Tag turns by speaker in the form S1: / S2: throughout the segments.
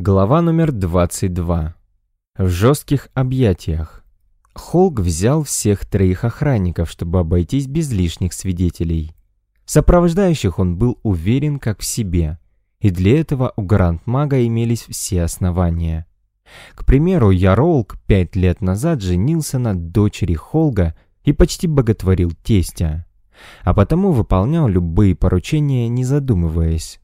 S1: Глава номер 22. В жестких объятиях. Холк взял всех троих охранников, чтобы обойтись без лишних свидетелей. Сопровождающих он был уверен как в себе, и для этого у Гранд-мага имелись все основания. К примеру, Яролк пять лет назад женился на дочери Холга и почти боготворил тестя, а потому выполнял любые поручения, не задумываясь.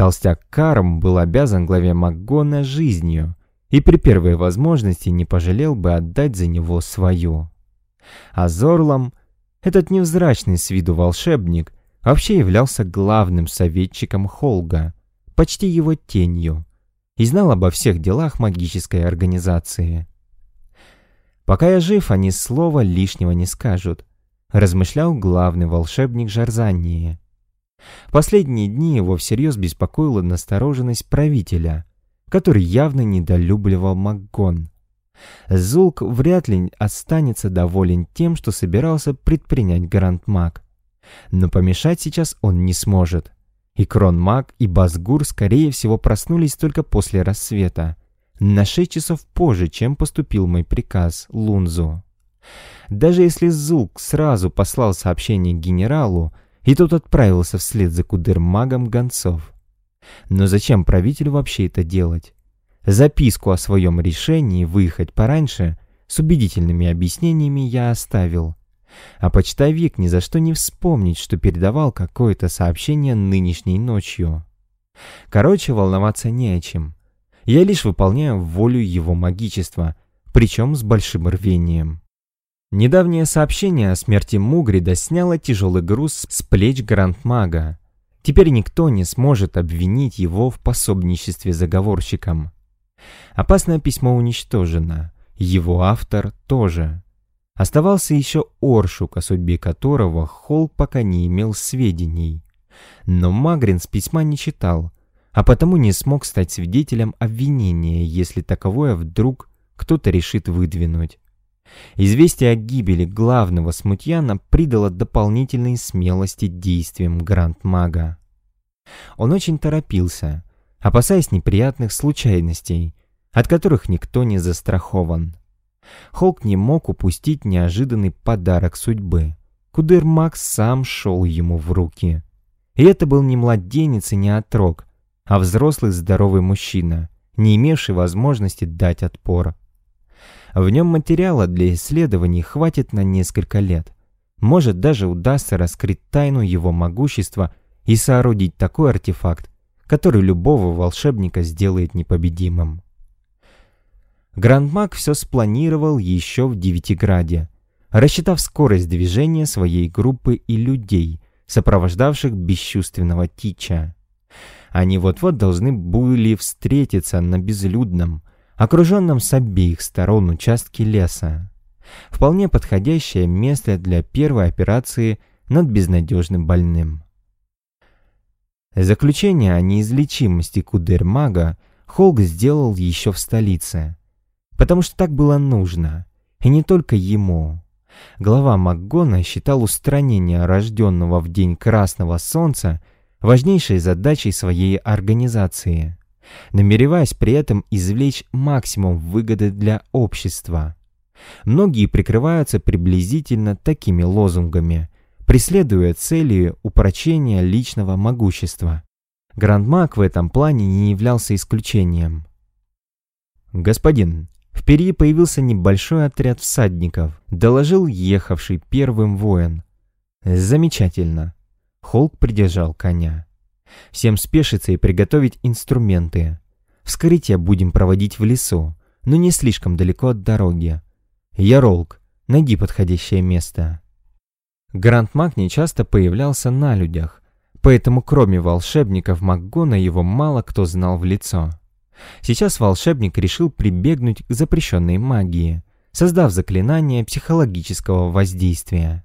S1: Толстяк Карм был обязан главе Макгона жизнью и при первой возможности не пожалел бы отдать за него свою. А Зорлом, этот невзрачный с виду волшебник, вообще являлся главным советчиком Холга, почти его тенью, и знал обо всех делах магической организации. «Пока я жив, они слова лишнего не скажут», размышлял главный волшебник Жарзании. Последние дни его всерьез беспокоила настороженность правителя, который явно недолюбливал Макгон. Зулк вряд ли останется доволен тем, что собирался предпринять Гранд-маг. Но помешать сейчас он не сможет. И Кронмаг, и Басгур, скорее всего, проснулись только после рассвета, на шесть часов позже, чем поступил мой приказ Лунзу. Даже если Зулк сразу послал сообщение генералу, и тот отправился вслед за кудермагом гонцов. Но зачем правителю вообще это делать? Записку о своем решении выехать пораньше с убедительными объяснениями я оставил. А почтовик ни за что не вспомнит, что передавал какое-то сообщение нынешней ночью. Короче, волноваться не о чем. Я лишь выполняю волю его магичества, причем с большим рвением. Недавнее сообщение о смерти Мугрида сняло тяжелый груз с плеч Грандмага. Теперь никто не сможет обвинить его в пособничестве заговорщикам. Опасное письмо уничтожено, его автор тоже. Оставался еще Оршук, о судьбе которого Холл пока не имел сведений. Но Магрин с письма не читал, а потому не смог стать свидетелем обвинения, если таковое вдруг кто-то решит выдвинуть. Известие о гибели главного смутьяна придало дополнительной смелости действиям Гранд-мага. Он очень торопился, опасаясь неприятных случайностей, от которых никто не застрахован. Холк не мог упустить неожиданный подарок судьбы. Кудыр-маг сам шел ему в руки. И это был не младенец и не отрок, а взрослый здоровый мужчина, не имевший возможности дать отпор. В нем материала для исследований хватит на несколько лет. Может, даже удастся раскрыть тайну его могущества и соорудить такой артефакт, который любого волшебника сделает непобедимым. Грандмаг все спланировал еще в Девятиграде, рассчитав скорость движения своей группы и людей, сопровождавших бесчувственного Тича. Они вот-вот должны были встретиться на безлюдном, окруженном с обеих сторон участке леса. Вполне подходящее место для первой операции над безнадежным больным. Заключение о неизлечимости Кудермага Холк сделал еще в столице, потому что так было нужно, и не только ему. Глава Макгона считал устранение рожденного в день Красного Солнца важнейшей задачей своей организации намереваясь при этом извлечь максимум выгоды для общества. Многие прикрываются приблизительно такими лозунгами, преследуя цели упрочения личного могущества. Грандмак в этом плане не являлся исключением. «Господин, в Перье появился небольшой отряд всадников», доложил ехавший первым воин. «Замечательно». Холк придержал коня. Всем спешиться и приготовить инструменты. Вскрытие будем проводить в лесу, но не слишком далеко от дороги. Яролк, найди подходящее место. Грант Маг не часто появлялся на людях, поэтому кроме волшебников Макгона его мало кто знал в лицо. Сейчас волшебник решил прибегнуть к запрещенной магии, создав заклинание психологического воздействия.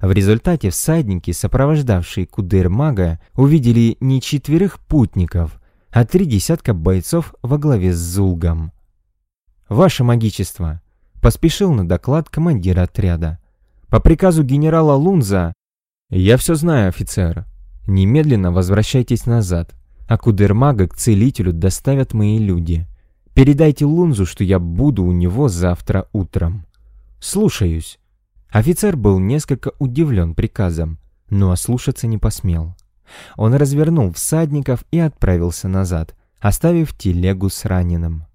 S1: В результате всадники, сопровождавшие Кудыр-мага, увидели не четверых путников, а три десятка бойцов во главе с Зулгом. «Ваше магичество!» — поспешил на доклад командир отряда. «По приказу генерала Лунза...» «Я все знаю, офицер. Немедленно возвращайтесь назад. а Кудермага к целителю доставят мои люди. Передайте Лунзу, что я буду у него завтра утром. Слушаюсь. Офицер был несколько удивлен приказом, но ослушаться не посмел. Он развернул всадников и отправился назад, оставив телегу с раненым.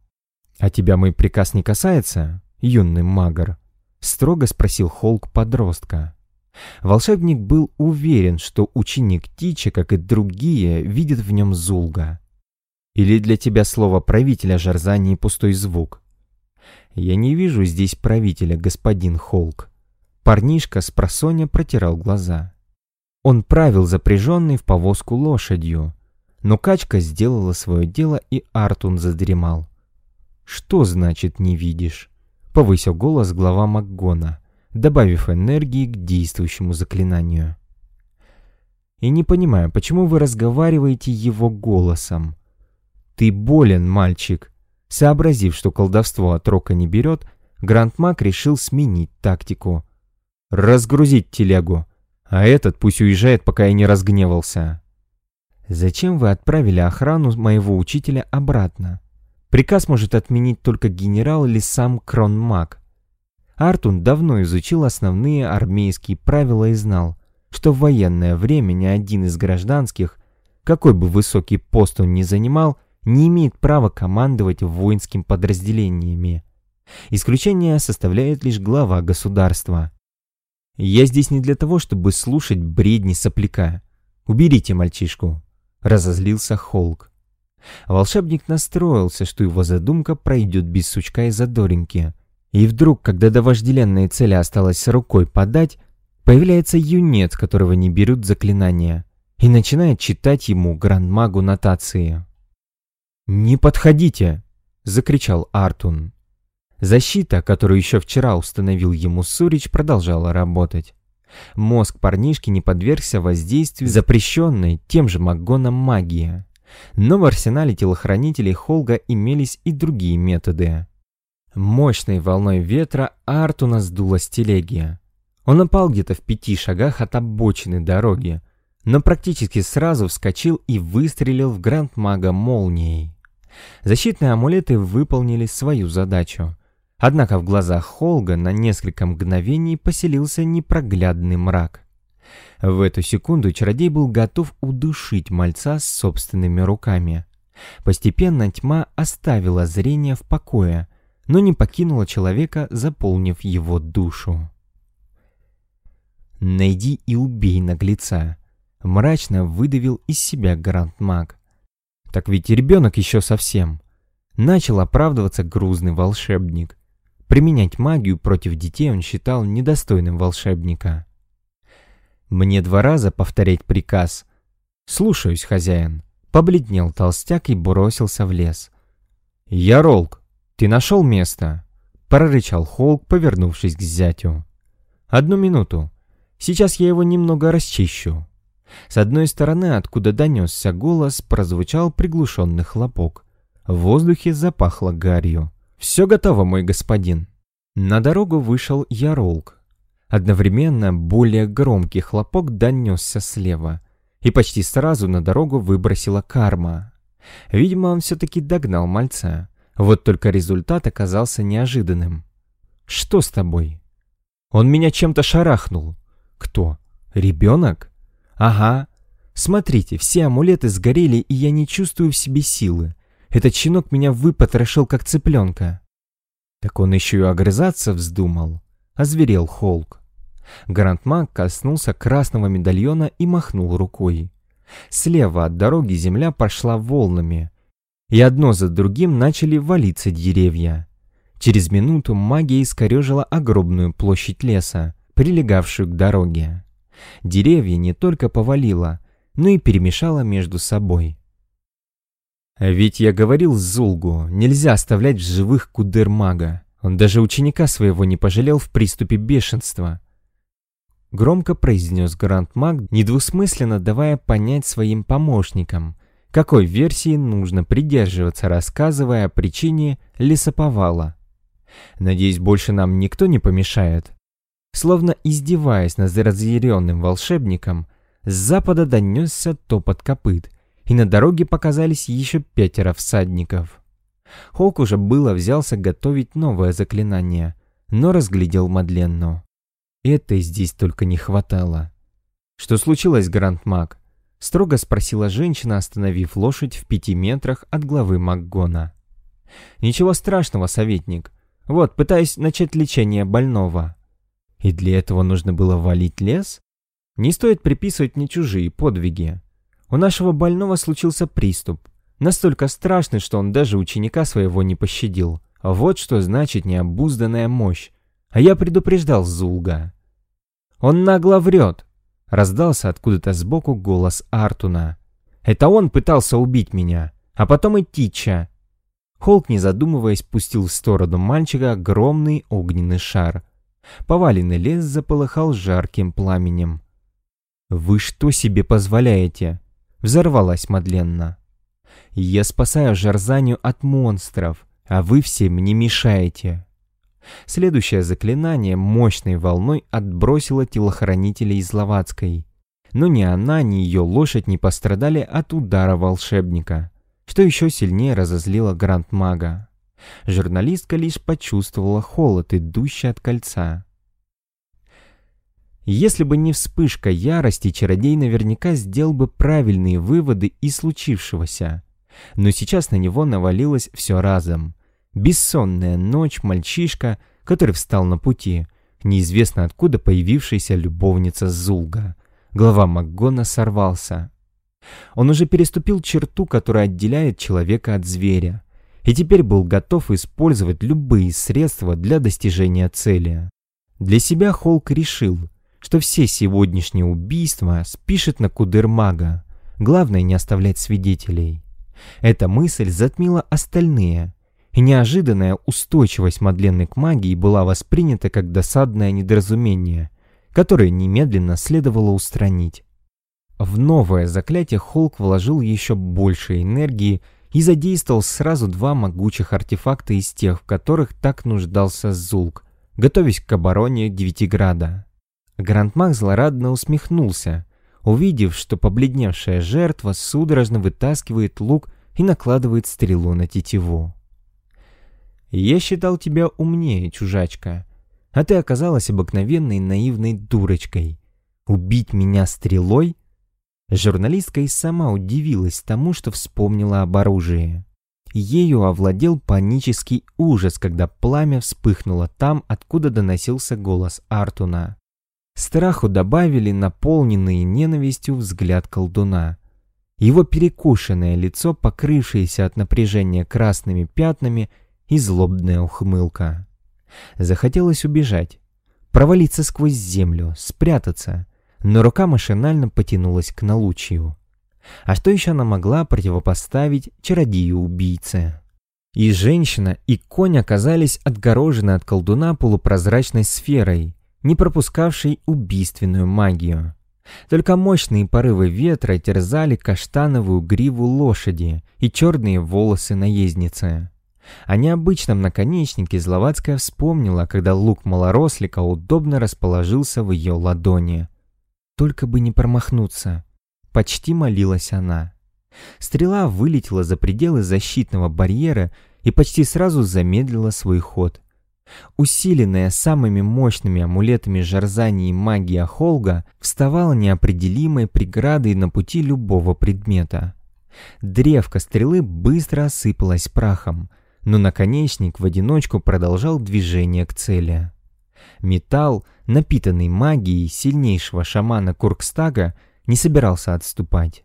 S1: «А тебя мой приказ не касается, юный магар?» — строго спросил Холк подростка. Волшебник был уверен, что ученик Тича, как и другие, видит в нем Зулга. Или для тебя слово правителя Жарзани пустой звук? Я не вижу здесь правителя, господин Холк. Парнишка с просоня протирал глаза. Он правил запряженный в повозку лошадью, но качка сделала свое дело, и Артун задремал. «Что значит не видишь?» — повысил голос глава Макгона добавив энергии к действующему заклинанию. И не понимаю, почему вы разговариваете его голосом. Ты болен, мальчик. Сообразив, что колдовство от Рока не берет, Грандмак решил сменить тактику. Разгрузить телегу, а этот пусть уезжает, пока я не разгневался. Зачем вы отправили охрану моего учителя обратно? Приказ может отменить только генерал или сам Кронмаг. Артун давно изучил основные армейские правила и знал, что в военное время ни один из гражданских, какой бы высокий пост он ни занимал, не имеет права командовать воинскими подразделениями. Исключение составляет лишь глава государства. «Я здесь не для того, чтобы слушать бредни сопляка. Уберите мальчишку», — разозлился Холк. Волшебник настроился, что его задумка пройдет без сучка и задоринки — и вдруг, когда до вожделенной цели осталось рукой подать, появляется юнец, которого не берут заклинания, и начинает читать ему грандмагу нотации. «Не подходите!» — закричал Артун. Защита, которую еще вчера установил ему Сурич, продолжала работать. Мозг парнишки не подвергся воздействию запрещенной тем же Магоном магии. Но в арсенале телохранителей Холга имелись и другие методы. Мощной волной ветра Артуна сдуло с телеги. Он напал где-то в пяти шагах от обочины дороги, но практически сразу вскочил и выстрелил в Гранд-мага молнией. Защитные амулеты выполнили свою задачу. Однако в глазах Холга на несколько мгновений поселился непроглядный мрак. В эту секунду чародей был готов удушить мальца собственными руками. Постепенно тьма оставила зрение в покое, но не покинула человека, заполнив его душу. «Найди и убей наглеца», — мрачно выдавил из себя Гранд-маг. «Так ведь ребенок еще совсем». Начал оправдываться грузный волшебник. Применять магию против детей он считал недостойным волшебника. «Мне два раза повторять приказ». «Слушаюсь, хозяин», — побледнел толстяк и бросился в лес. «Я Ролк, «Ты нашел место?» — прорычал Холк, повернувшись к зятю. «Одну минуту. Сейчас я его немного расчищу». С одной стороны, откуда донесся голос, прозвучал приглушенный хлопок. В воздухе запахло гарью. «Все готово, мой господин». На дорогу вышел Яролк. Одновременно более громкий хлопок донесся слева, и почти сразу на дорогу выбросила карма. Видимо, он все-таки догнал мальца. Вот только результат оказался неожиданным. «Что с тобой?» «Он меня чем-то шарахнул». «Кто? Ребенок?» «Ага. Смотрите, все амулеты сгорели, и я не чувствую в себе силы. Этот щенок меня выпотрошил, как цыпленка». Так он еще и огрызаться вздумал. Озверел Холк. Грандмаг коснулся красного медальона и махнул рукой. Слева от дороги земля пошла волнами, и одно за другим начали валиться деревья. Через минуту магия искорежила огромную площадь леса, прилегавшую к дороге. Деревья не только повалила, но и перемешала между собой. Ведь я говорил Зулгу, нельзя оставлять в живых кудер-мага. Он даже ученика своего не пожалел в приступе бешенства. Громко произнес Гранд-маг, недвусмысленно давая понять своим помощникам, какой версии нужно придерживаться, рассказывая о причине лесоповала. Надеюсь, больше нам никто не помешает. Словно издеваясь над разъяренным волшебником, с запада донесся топот копыт, и на дороге показались еще пятеро всадников. Холк уже было взялся готовить новое заклинание, но разглядел Мадленну. Этой здесь только не хватало. «Что случилось, Гранд Маг?» — строго спросила женщина, остановив лошадь в пяти метрах от главы Макгона. «Ничего страшного, советник. Вот, пытаюсь начать лечение больного». «И для этого нужно было валить лес?» «Не стоит приписывать мне чужие подвиги. У нашего больного случился приступ. Настолько страшный, что он даже ученика своего не пощадил. Вот что значит необузданная мощь. А я предупреждал Зулга. «Он нагло врет!» Раздался откуда-то сбоку голос Артуна. «Это он пытался убить меня, а потом и Тича!» Холк, не задумываясь, пустил в сторону мальчика огромный огненный шар. Поваленный лес заполыхал жарким пламенем. «Вы что себе позволяете?» Взорвалась Мадленна. «Я спасаю Жарзанию от монстров, а вы все мне мешаете». Следующее заклинание мощной волной отбросило телохранителей из Ловацкой. Но ни она, ни ее лошадь не пострадали от удара волшебника, что еще сильнее разозлило Гранд-мага. Журналистка лишь почувствовала холод, идущий от кольца. Если бы не вспышка ярости, чародей наверняка сделал бы правильные выводы из случившегося. Но сейчас на него навалилось все разом. Бессонная ночь, мальчишка, который встал на пути, неизвестно откуда появившаяся любовница Зулга. Глава Макгона сорвался. Он уже переступил черту, которая отделяет человека от зверя, и теперь был готов использовать любые средства для достижения цели. Для себя Холк решил – что все сегодняшние убийства спишет на Кудермага. Главное не оставлять свидетелей. Эта мысль затмила остальные, и неожиданная устойчивость Мадленны к магии была воспринята как досадное недоразумение, которое немедленно следовало устранить. В новое заклятие Холк вложил еще больше энергии и задействовал сразу два могучих артефакта из тех, в которых так нуждался Зулк, готовясь к обороне Девятиграда. Грандмах злорадно усмехнулся, увидев, что побледневшая жертва судорожно вытаскивает лук и накладывает стрелу на тетиву. «Я считал тебя умнее, чужачка, а ты оказалась обыкновенной наивной дурочкой. Убить меня стрелой?» Журналистка и сама удивилась тому, что вспомнила об оружии. Ею овладел панический ужас, когда пламя вспыхнуло там, откуда доносился голос Артуна. Страху добавили наполненный ненавистью взгляд колдуна. Его перекушенное лицо, покрывшееся от напряжения красными пятнами и злобная ухмылка. Захотелось убежать, провалиться сквозь землю, спрятаться, но рука машинально потянулась к налучию. А что еще она могла противопоставить чародею-убийце? И женщина, и конь оказались отгорожены от колдуна полупрозрачной сферой, не пропускавший убийственную магию. Только мощные порывы ветра терзали каштановую гриву лошади и черные волосы наездницы. О необычном наконечнике Зловацкая вспомнила, когда лук малорослика удобно расположился в ее ладони. «Только бы не промахнуться!» — почти молилась она. Стрела вылетела за пределы защитного барьера и почти сразу замедлила свой ход. Усиленная самыми мощными амулетами Жарзани и магия Холга, вставала неопределимой преградой на пути любого предмета. Древко стрелы быстро осыпалось прахом, но наконечник в одиночку продолжал движение к цели. Металл, напитанный магией сильнейшего шамана Куркстага, не собирался отступать.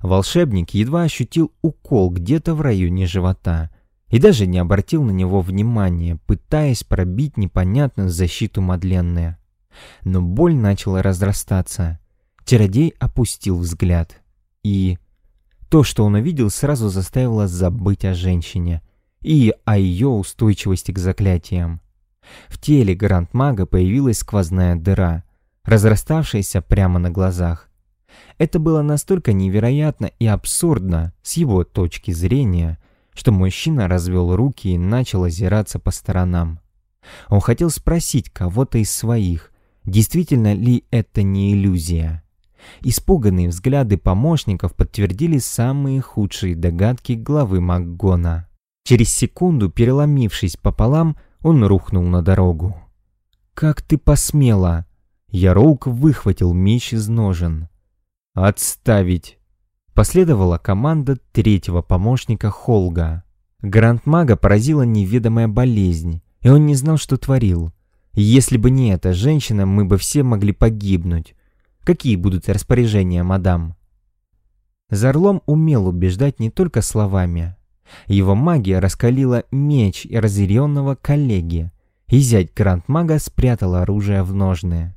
S1: Волшебник едва ощутил укол где-то в районе живота — и даже не обратил на него внимания, пытаясь пробить непонятную защиту Мадленны. Но боль начала разрастаться. Чародей опустил взгляд. И то, что он увидел, сразу заставило забыть о женщине и о ее устойчивости к заклятиям. В теле Гранд-мага появилась сквозная дыра, разраставшаяся прямо на глазах. Это было настолько невероятно и абсурдно с его точки зрения, что мужчина развел руки и начал озираться по сторонам. Он хотел спросить кого-то из своих, действительно ли это не иллюзия. Испуганные взгляды помощников подтвердили самые худшие догадки главы Макгона. Через секунду, переломившись пополам, он рухнул на дорогу. «Как ты посмела!» Яроук выхватил меч из ножен. «Отставить!» Последовала команда третьего помощника Холга. Грандмага поразила неведомая болезнь, и он не знал, что творил. Если бы не эта женщина, мы бы все могли погибнуть. Какие будут распоряжения, мадам? Зарлом умел убеждать не только словами. Его магия раскалила меч разъяренного коллеги, и зять Грандмага спрятал оружие в ножны.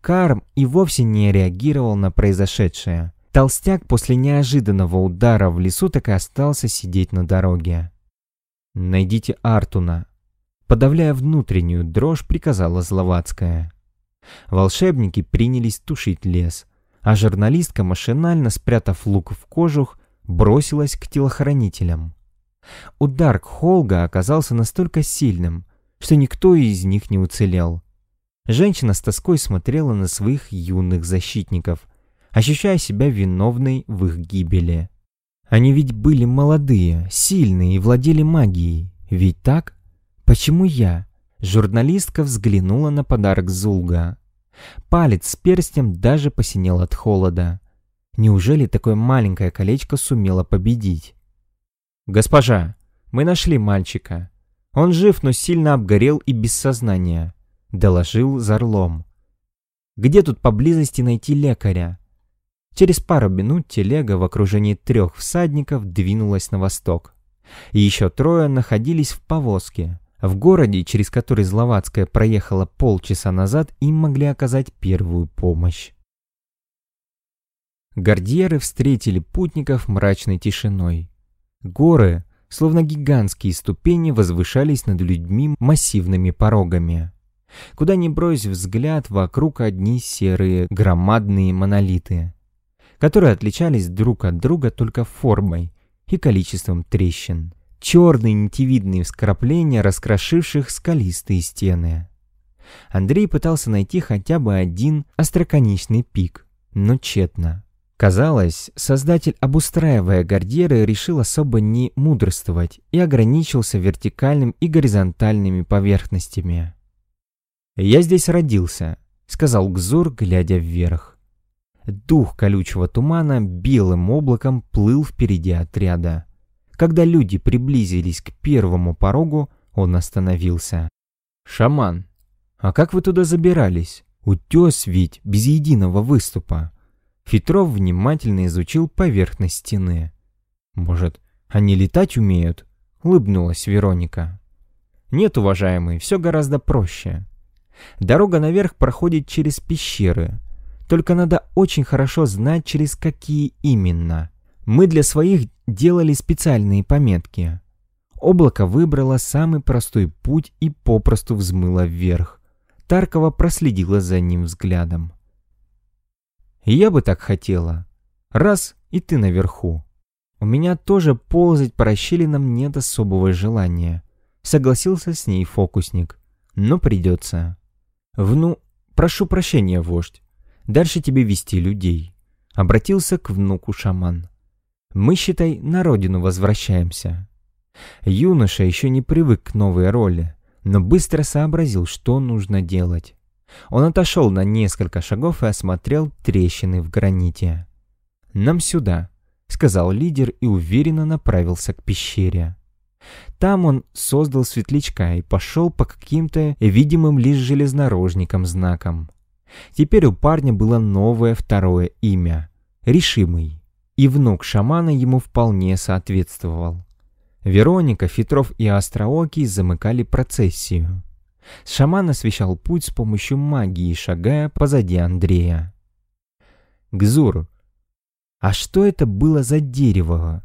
S1: Карм и вовсе не реагировал на произошедшее. Толстяк после неожиданного удара в лесу так и остался сидеть на дороге. «Найдите Артуна», — подавляя внутреннюю дрожь, приказала Зловацкая. Волшебники принялись тушить лес, а журналистка, машинально спрятав лук в кожух, бросилась к телохранителям. Удар Холга оказался настолько сильным, что никто из них не уцелел. Женщина с тоской смотрела на своих юных защитников, ощущая себя виновной в их гибели. Они ведь были молодые, сильные и владели магией. Ведь так? Почему я? Журналистка взглянула на подарок Зулга. Палец с перстнем даже посинел от холода. Неужели такое маленькое колечко сумело победить? «Госпожа, мы нашли мальчика. Он жив, но сильно обгорел и без сознания», — доложил Зарлом. «Где тут поблизости найти лекаря?» Через пару минут телега в окружении трех всадников двинулась на восток. И еще трое находились в повозке. В городе, через который Зловацкая проехала полчаса назад, им могли оказать первую помощь. Гардьеры встретили путников мрачной тишиной. Горы, словно гигантские ступени, возвышались над людьми массивными порогами. Куда ни брось взгляд, вокруг одни серые громадные монолиты, которые отличались друг от друга только формой и количеством трещин черные нитевидные вкрапления, раскрошивших скалистые стены. Андрей пытался найти хотя бы один остроконечный пик, но тщетно. Казалось, создатель, обустраивая гордеры, решил особо не мудрствовать и ограничился вертикальным и горизонтальными поверхностями. «Я здесь родился», — сказал Гзор, глядя вверх. Дух колючего тумана белым облаком плыл впереди отряда. Когда люди приблизились к первому порогу, он остановился. «Шаман, а как вы туда забирались? Утес ведь без единого выступа». Фитров внимательно изучил поверхность стены. «Может, они летать умеют?» — улыбнулась Вероника. «Нет, уважаемый, все гораздо проще. Дорога наверх проходит через пещеры. Только надо очень хорошо знать, через какие именно. Мы для своих делали специальные пометки. Облако выбрало самый простой путь и попросту взмыло вверх. Таркова проследила за ним взглядом. «Я бы так хотела. Раз, и ты наверху. У меня тоже ползать по расщелинам нет особого желания», — согласился с ней фокусник. «Но придется». «Вну, прошу прощения, вождь. Дальше тебе вести людей», — обратился к внуку шаман. Мы, считай, на родину возвращаемся. Юноша еще не привык к новой роли, но быстро сообразил, что нужно делать. Он отошел на несколько шагов и осмотрел трещины в граните. «Нам сюда», — сказал лидер и уверенно направился к пещере. Там он создал светлячка и пошел по каким-то видимым лишь железнорожникам знакам. Теперь у парня было новое второе имя — Решимый и внук шамана ему вполне соответствовал. Вероника, Фетров и Остроокий замыкали процессию. Шаман освещал путь с помощью магии, шагая позади Андрея. «Гзур, а что это было за дерево,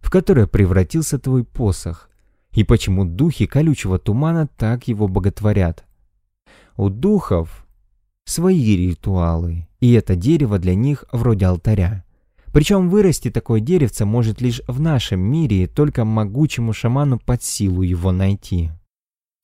S1: в которое превратился твой посох? И почему духи колючего тумана так его боготворят? У духов свои ритуалы, и это дерево для них вроде алтаря. Причем вырасти такое деревце может лишь в нашем мире, только могучему шаману под силу его найти.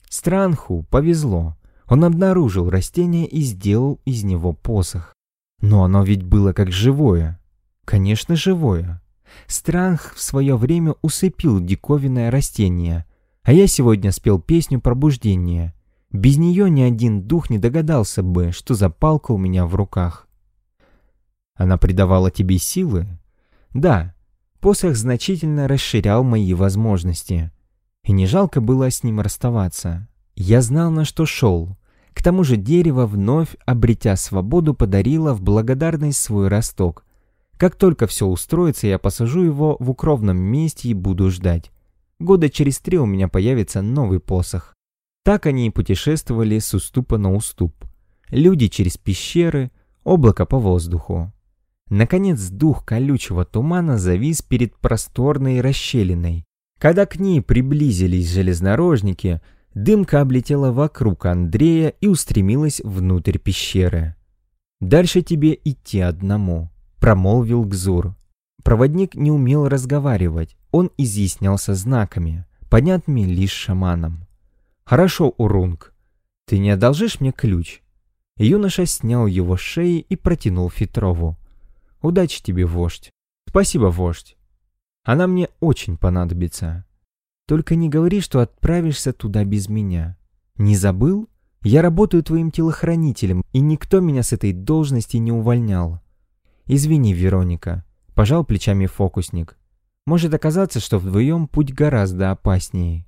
S1: Странху повезло. Он обнаружил растение и сделал из него посох. Но оно ведь было как живое. Конечно, живое. Странг в свое время усыпил диковинное растение, а я сегодня спел песню пробуждения. Без нее ни один дух не догадался бы, что за палка у меня в руках. Она придавала тебе силы? Да, посох значительно расширял мои возможности. И не жалко было с ним расставаться. Я знал, на что шел. К тому же дерево, вновь обретя свободу, подарило в благодарность свой росток. Как только все устроится, я посажу его в укромном месте и буду ждать. Года через три у меня появится новый посох. Так они и путешествовали с уступа на уступ. Люди через пещеры, облако по воздуху. Наконец дух колючего тумана завис перед просторной расщелиной. Когда к ней приблизились железнорожники, дымка облетела вокруг Андрея и устремилась внутрь пещеры. «Дальше тебе идти одному», — промолвил Гзур. Проводник не умел разговаривать, он изъяснялся знаками, понятными лишь шаманом. «Хорошо, Урунг, ты не одолжишь мне ключ?» Юноша снял его с шеи и протянул Фетрову. «Удачи тебе, вождь!» «Спасибо, вождь!» «Она мне очень понадобится!» «Только не говори, что отправишься туда без меня!» «Не забыл? Я работаю твоим телохранителем, и никто меня с этой должности не увольнял!» «Извини, Вероника», — пожал плечами фокусник. «Может оказаться, что вдвоем путь гораздо опаснее».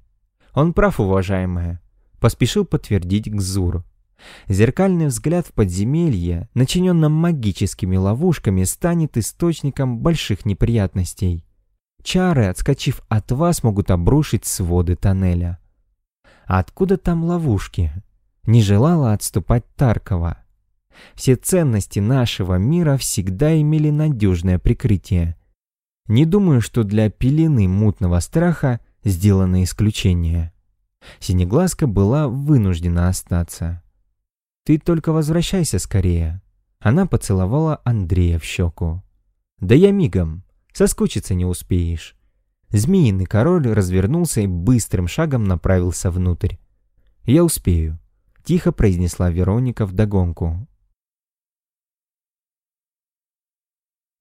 S1: «Он прав, уважаемая», — поспешил подтвердить Гзур. Зеркальный взгляд в подземелье, начиненном магическими ловушками, станет источником больших неприятностей. Чары, отскочив от вас, могут обрушить своды тоннеля. А откуда там ловушки? Не желала отступать Таркова. Все ценности нашего мира всегда имели надежное прикрытие. Не думаю, что для пелены мутного страха сделано исключение. Синеглазка была вынуждена остаться. «Ты только возвращайся скорее». Она поцеловала Андрея в щеку. «Да я мигом. Соскучиться не успеешь». Змеиный король развернулся и быстрым шагом направился внутрь. «Я успею», — тихо произнесла Вероника вдогонку.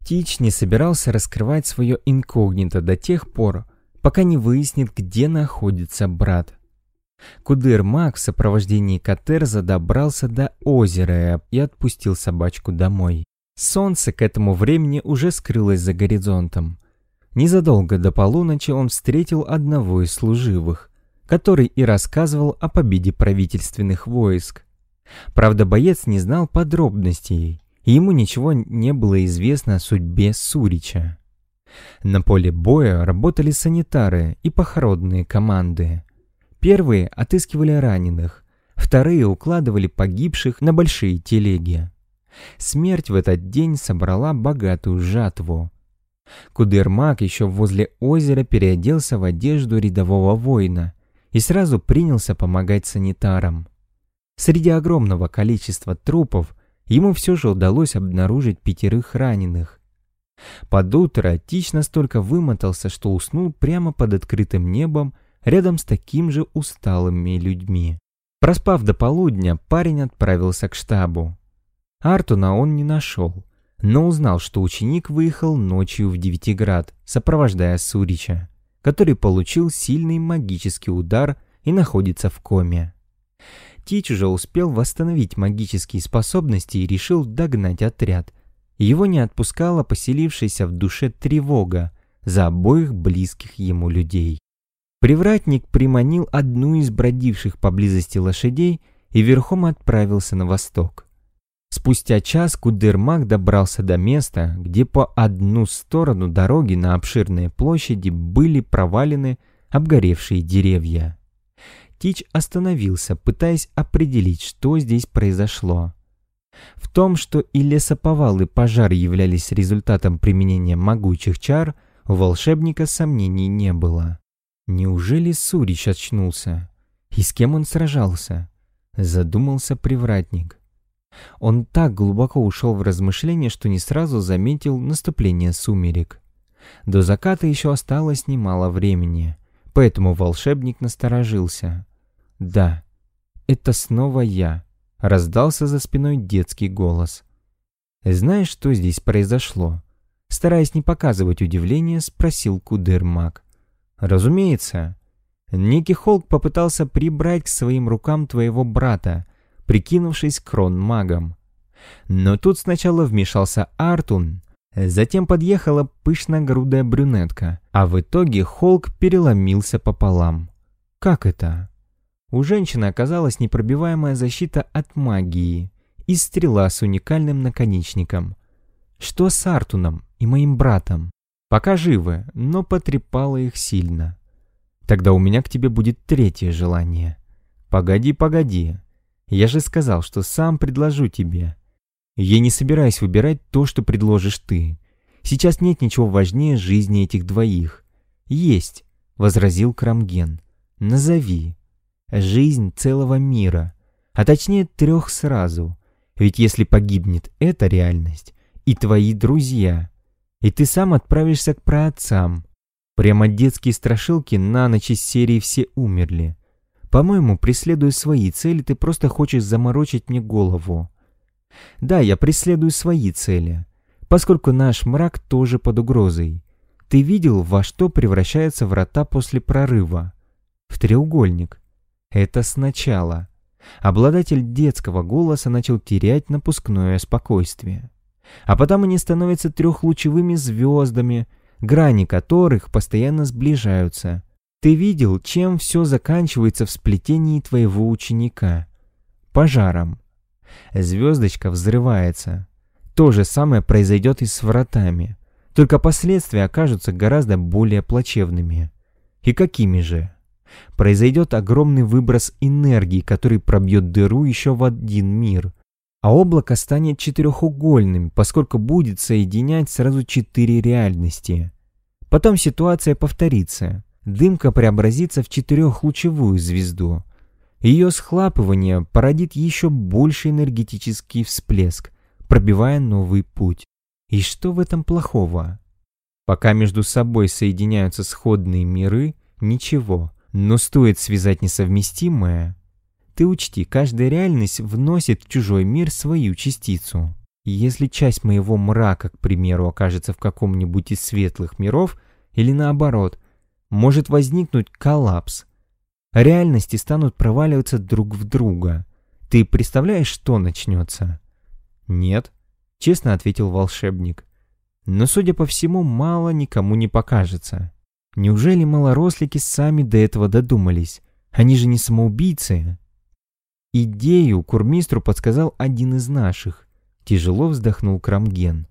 S1: Тич не собирался раскрывать свое инкогнито до тех пор, пока не выяснит, где находится брат. Кудыр-маг в сопровождении Катерза добрался до озера и отпустил собачку домой. Солнце к этому времени уже скрылось за горизонтом. Незадолго до полуночи он встретил одного из служивых, который и рассказывал о победе правительственных войск. Правда, боец не знал подробностей, ему ничего не было известно о судьбе Сурича. На поле боя работали санитары и похоронные команды. Первые отыскивали раненых, вторые укладывали погибших на большие телеги. Смерть в этот день собрала богатую жатву. Кудермак еще возле озера переоделся в одежду рядового воина и сразу принялся помогать санитарам. Среди огромного количества трупов ему все же удалось обнаружить пятерых раненых. Под утро Тич настолько вымотался, что уснул прямо под открытым небом рядом с таким же усталыми людьми. Проспав до полудня, парень отправился к штабу. Артуна он не нашел, но узнал, что ученик выехал ночью в Девятиград, сопровождая Сурича, который получил сильный магический удар и находится в коме. Тич уже успел восстановить магические способности и решил догнать отряд. Его не отпускала поселившаяся в душе тревога за обоих близких ему людей. Привратник приманил одну из бродивших поблизости лошадей и верхом отправился на восток. Спустя час Кудермак добрался до места, где по одну сторону дороги на обширной площади были провалены обгоревшие деревья. Тич остановился, пытаясь определить, что здесь произошло. В том, что и лесоповал, и пожар являлись результатом применения могучих чар, у волшебника сомнений не было. Неужели Сурич очнулся? И с кем он сражался? Задумался привратник. Он так глубоко ушел в размышления, что не сразу заметил наступление сумерек. До заката еще осталось немало времени, поэтому волшебник насторожился. «Да, это снова я», — раздался за спиной детский голос. Знаешь, что здесь произошло? Стараясь не показывать удивления, спросил Кудермак. Разумеется. Ники Холк попытался прибрать к своим рукам твоего брата, прикинувшись крон-магом. Но тут сначала вмешался Артун, затем подъехала пышногрудая брюнетка, а в итоге Холк переломился пополам. Как это? У женщины оказалась непробиваемая защита от магии и стрела с уникальным наконечником. Что с Артуном и моим братом? Пока живы, но потрепало их сильно. Тогда у меня к тебе будет третье желание. Погоди, погоди. Я же сказал, что сам предложу тебе. Я не собираюсь выбирать то, что предложишь ты. Сейчас нет ничего важнее жизни этих двоих. Есть, возразил Крамген. Назови. Жизнь целого мира, а точнее трех сразу. Ведь если погибнет эта реальность, и твои друзья, и ты сам отправишься к праотцам. Прямо детские страшилки на ночь из серии «Все умерли». По-моему, преследуя свои цели, ты просто хочешь заморочить мне голову. Да, я преследую свои цели, поскольку наш мрак тоже под угрозой. Ты видел, во что превращаются врата после прорыва? В треугольник. Это сначала. Обладатель детского голоса начал терять напускное спокойствие. А потом они становятся трехлучевыми звездами, грани которых постоянно сближаются. Ты видел, чем все заканчивается в сплетении твоего ученика? Пожаром. Звездочка взрывается. То же самое произойдет и с вратами. Только последствия окажутся гораздо более плачевными. И какими же? Произойдет огромный выброс энергии, который пробьет дыру еще в один мир. А облако станет четырехугольным, поскольку будет соединять сразу четыре реальности. Потом ситуация повторится. Дымка преобразится в четырехлучевую звезду. Ее схлапывание породит еще больший энергетический всплеск, пробивая новый путь. И что в этом плохого? Пока между собой соединяются сходные миры, ничего. Но стоит связать несовместимое, ты учти, каждая реальность вносит в чужой мир свою частицу. Если часть моего мрака, к примеру, окажется в каком-нибудь из светлых миров, или наоборот, может возникнуть коллапс. Реальности станут проваливаться друг в друга. Ты представляешь, что начнется? Нет, честно ответил волшебник. Но, судя по всему, мало никому не покажется. Неужели малорослики сами до этого додумались? Они же не самоубийцы. Идею курмистру подсказал один из наших. Тяжело вздохнул Крамген.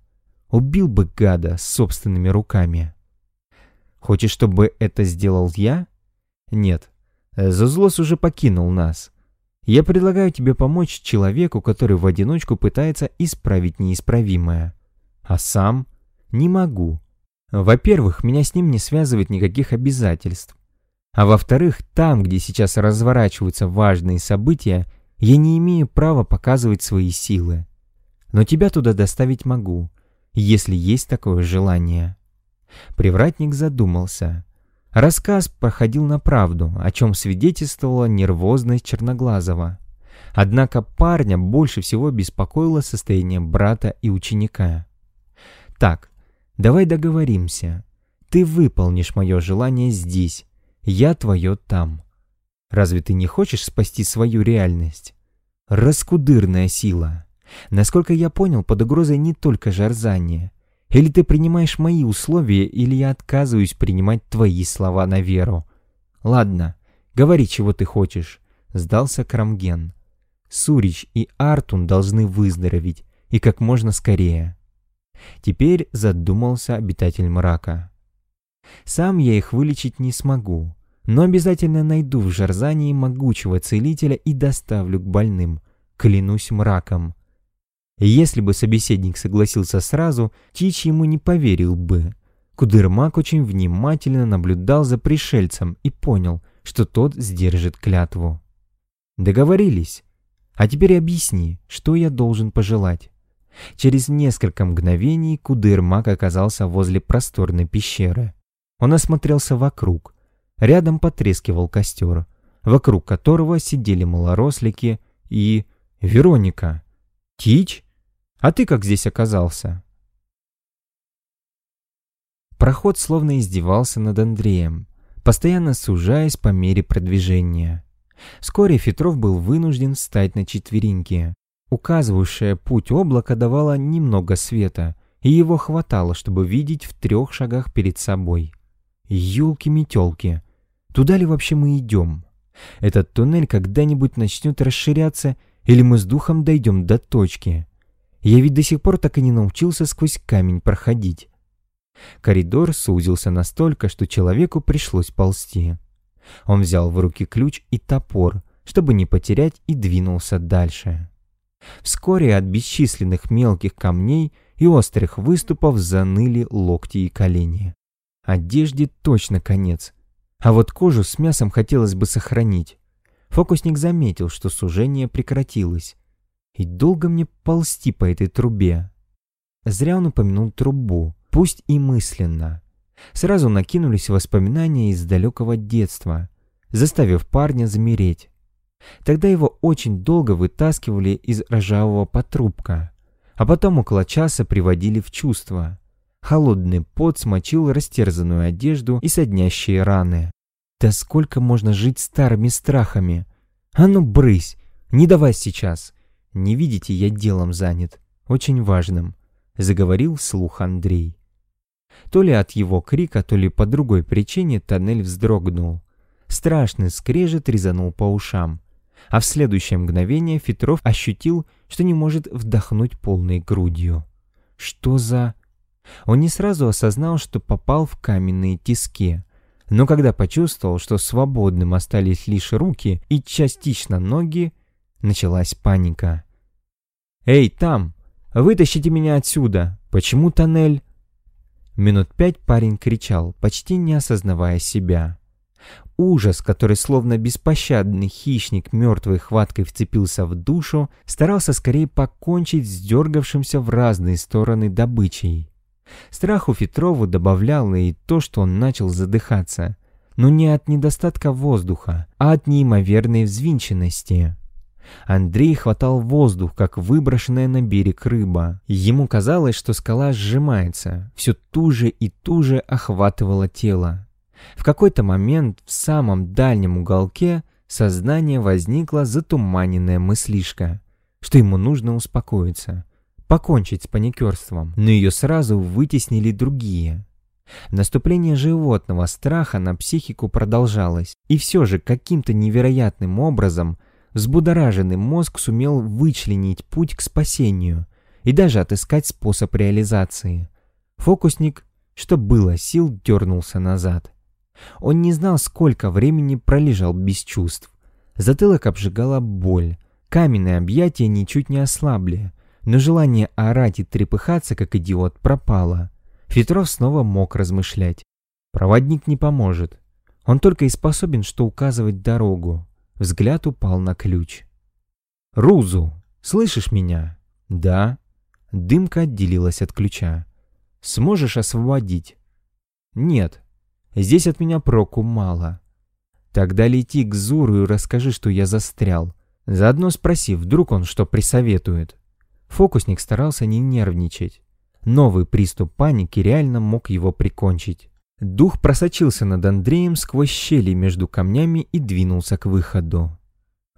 S1: Убил бы гада собственными руками. Хочешь, чтобы это сделал я? Нет. Зузлос уже покинул нас. Я предлагаю тебе помочь человеку, который в одиночку пытается исправить неисправимое. А сам не могу. Во-первых, меня с ним не связывает никаких обязательств. А во-вторых, там, где сейчас разворачиваются важные события, я не имею права показывать свои силы. Но тебя туда доставить могу, если есть такое желание. Привратник задумался. Рассказ проходил на правду, о чем свидетельствовала нервозность Черноглазого. Однако парня больше всего беспокоило состояние брата и ученика. «Так, Давай договоримся. Ты выполнишь мое желание здесь, я твое там. Разве ты не хочешь спасти свою реальность? Раскудырная сила. Насколько я понял, под угрозой не только жарзание. Или ты принимаешь мои условия, или я отказываюсь принимать твои слова на веру. Ладно, говори, чего ты хочешь. Сдался Крамген. Сурич и Артун должны выздороветь, и как можно скорее. Теперь задумался обитатель мрака. Сам я их вылечить не смогу, но обязательно найду в Жарзании могучего целителя и доставлю к больным, клянусь мраком. Если бы собеседник согласился сразу, Тич ему не поверил бы. Кудырмак очень внимательно наблюдал за пришельцем и понял, что тот сдержит клятву. Договорились. А теперь объясни, что я должен пожелать. Через несколько мгновений Кудырмак оказался возле просторной пещеры. Он осмотрелся вокруг. Рядом потрескивал костер, вокруг которого сидели малорослики и... Вероника. Тич? А ты как здесь оказался?» Проход словно издевался над Андреем, постоянно сужаясь по мере продвижения. Вскоре Фетров был вынужден встать на четвереньки. Указывающее путь облако давало немного света, и его хватало, чтобы видеть в трех шагах перед собой. Ёлки-метёлки, туда ли вообще мы идем? Этот туннель когда-нибудь начнет расширяться, или мы с духом дойдем до точки? Я ведь до сих пор так и не научился сквозь камень проходить. Коридор сузился настолько, что человеку пришлось ползти. Он взял в руки ключ и топор, чтобы не потерять, и двинулся дальше. Вскоре от бесчисленных мелких камней и острых выступов заныли локти и колени. Одежде точно конец, а вот кожу с мясом хотелось бы сохранить. Фокусник заметил, что сужение прекратилось. И долго мне ползти по этой трубе. Зря он упомянул трубу, пусть и мысленно. Сразу накинулись воспоминания из далекого детства, заставив парня замереть. Тогда его очень долго вытаскивали из ржавого потрубка, а потом около часа приводили в чувство. Холодный пот смочил растерзанную одежду и соднящие раны. Да сколько можно жить старыми страхами? А ну брысь, не давай сейчас. Не видите, я делом занят, очень важным, заговорил вслух Андрей. То ли от его крика, то ли по другой причине тоннель вздрогнул. Страшный скрежет резанул по ушам. А в следующее мгновение Фетров ощутил, что не может вдохнуть полной грудью. Что за... Он не сразу осознал, что попал в каменные тиски. Но когда почувствовал, что свободным остались лишь руки и частично ноги, началась паника. «Эй, там! Вытащите меня отсюда! Почему тоннель?» Минут пять парень кричал, почти не осознавая себя. Ужас, который словно беспощадный хищник мертвой хваткой вцепился в душу, старался скорее покончить с дергавшимся в разные стороны добычей. Страху Фетрову добавляло и то, что он начал задыхаться, но не от недостатка воздуха, а от неимоверной взвинченности. Андрей хватал воздух, как выброшенная на берег рыба. Ему казалось, что скала сжимается, все туже и туже охватывало тело. В какой-то момент в самом дальнем уголке сознание возникла затуманенная мыслишка, что ему нужно успокоиться, покончить с паникерством, но ее сразу вытеснили другие. Наступление животного страха на психику продолжалось, и все же каким-то невероятным образом Взбудораженный мозг сумел вычленить путь к спасению и даже отыскать способ реализации. Фокусник, что было сил, дернулся назад. Он не знал, сколько времени пролежал без чувств. Затылок обжигала боль, каменные объятия ничуть не ослабли, но желание орать и трепыхаться, как идиот, пропало. Фетров снова мог размышлять. Проводник не поможет. Он только и способен, что указывать дорогу. Взгляд упал на ключ. «Рузу, слышишь меня?» «Да». Дымка отделилась от ключа. «Сможешь освободить?» «Нет. Здесь от меня проку мало». «Тогда лети к Зуру и расскажи, что я застрял. Заодно спроси, вдруг он что присоветует». Фокусник старался не нервничать. Новый приступ паники реально мог его прикончить. Дух просочился над Андреем сквозь щели между камнями и двинулся к выходу.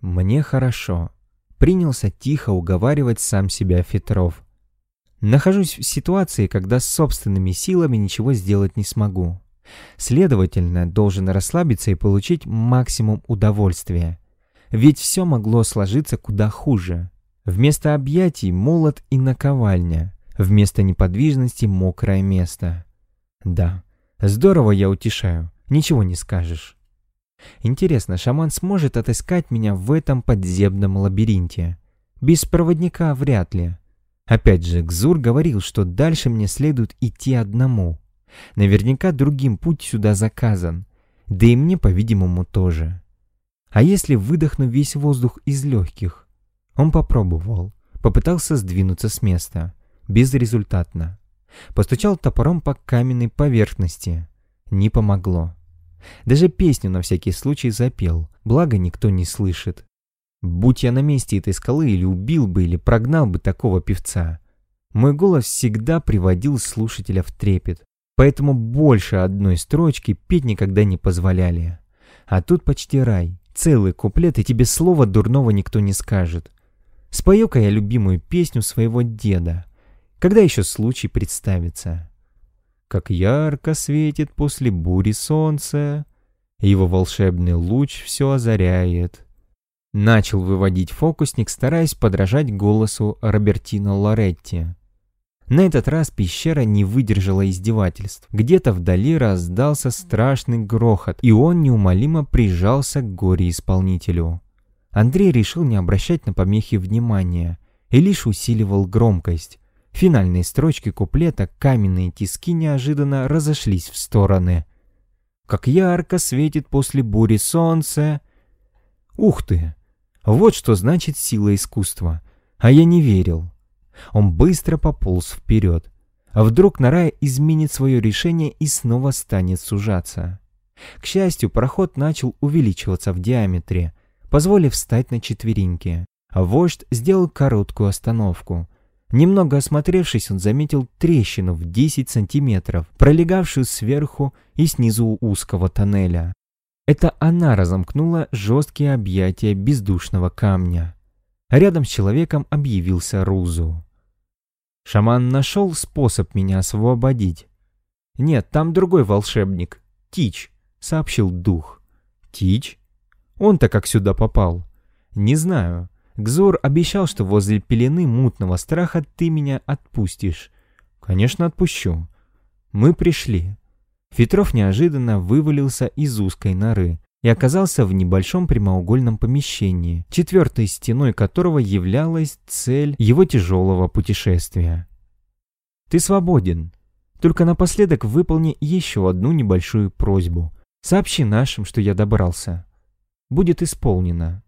S1: «Мне хорошо», — принялся тихо уговаривать сам себя Фетров. «Нахожусь в ситуации, когда с собственными силами ничего сделать не смогу. Следовательно, должен расслабиться и получить максимум удовольствия. Ведь все могло сложиться куда хуже. Вместо объятий молот и наковальня, вместо неподвижности мокрое место. Да, Здорово я утешаю, ничего не скажешь. Интересно, шаман сможет отыскать меня в этом подземном лабиринте? Без проводника вряд ли. Опять же, Гзур говорил, что дальше мне следует идти одному. Наверняка другим путь сюда заказан. Да и мне, по-видимому, тоже. А если выдохну весь воздух из легких? Он попробовал. Попытался сдвинуться с места. Безрезультатно. Постучал топором по каменной поверхности. Не помогло. Даже песню на всякий случай запел, благо никто не слышит. Будь я на месте этой скалы, или убил бы, или прогнал бы такого певца. Мой голос всегда приводил слушателя в трепет, поэтому больше одной строчки петь никогда не позволяли. А тут почти рай, целый куплет, и тебе слова дурного никто не скажет. Спою-ка я любимую песню своего деда. Когда еще случай представится? Как ярко светит после бури солнце, его волшебный луч все озаряет. Начал выводить фокусник, стараясь подражать голосу Робертино Лоретти. На этот раз пещера не выдержала издевательств. Где-то вдали раздался страшный грохот, и он неумолимо прижался к горе-исполнителю. Андрей решил не обращать на помехи внимания и лишь усиливал громкость. Финальные строчки куплета каменные тиски неожиданно разошлись в стороны. Как ярко светит после бури солнце. Ух ты! Вот что значит сила искусства. А я не верил. Он быстро пополз вперед. А вдруг Нарая изменит свое решение и снова станет сужаться. К счастью, проход начал увеличиваться в диаметре, позволив встать на четвереньки. А вождь сделал короткую остановку. Немного осмотревшись, он заметил трещину в 10 сантиметров, пролегавшую сверху и снизу узкого тоннеля. Это она разомкнула жесткие объятия бездушного камня. Рядом с человеком объявился Рузу. Шаман нашел способ меня освободить. «Нет, там другой волшебник. Тич», — сообщил дух. «Тич? Он-то как сюда попал?» «Не знаю. Гзор обещал, что возле пелены мутного страха ты меня отпустишь. Конечно, отпущу. Мы пришли. Фетров неожиданно вывалился из узкой норы и оказался в небольшом прямоугольном помещении, четвертой стеной которого являлась цель его тяжелого путешествия. «Ты свободен. Только напоследок выполни еще одну небольшую просьбу. Сообщи нашим, что я добрался. Будет исполнено».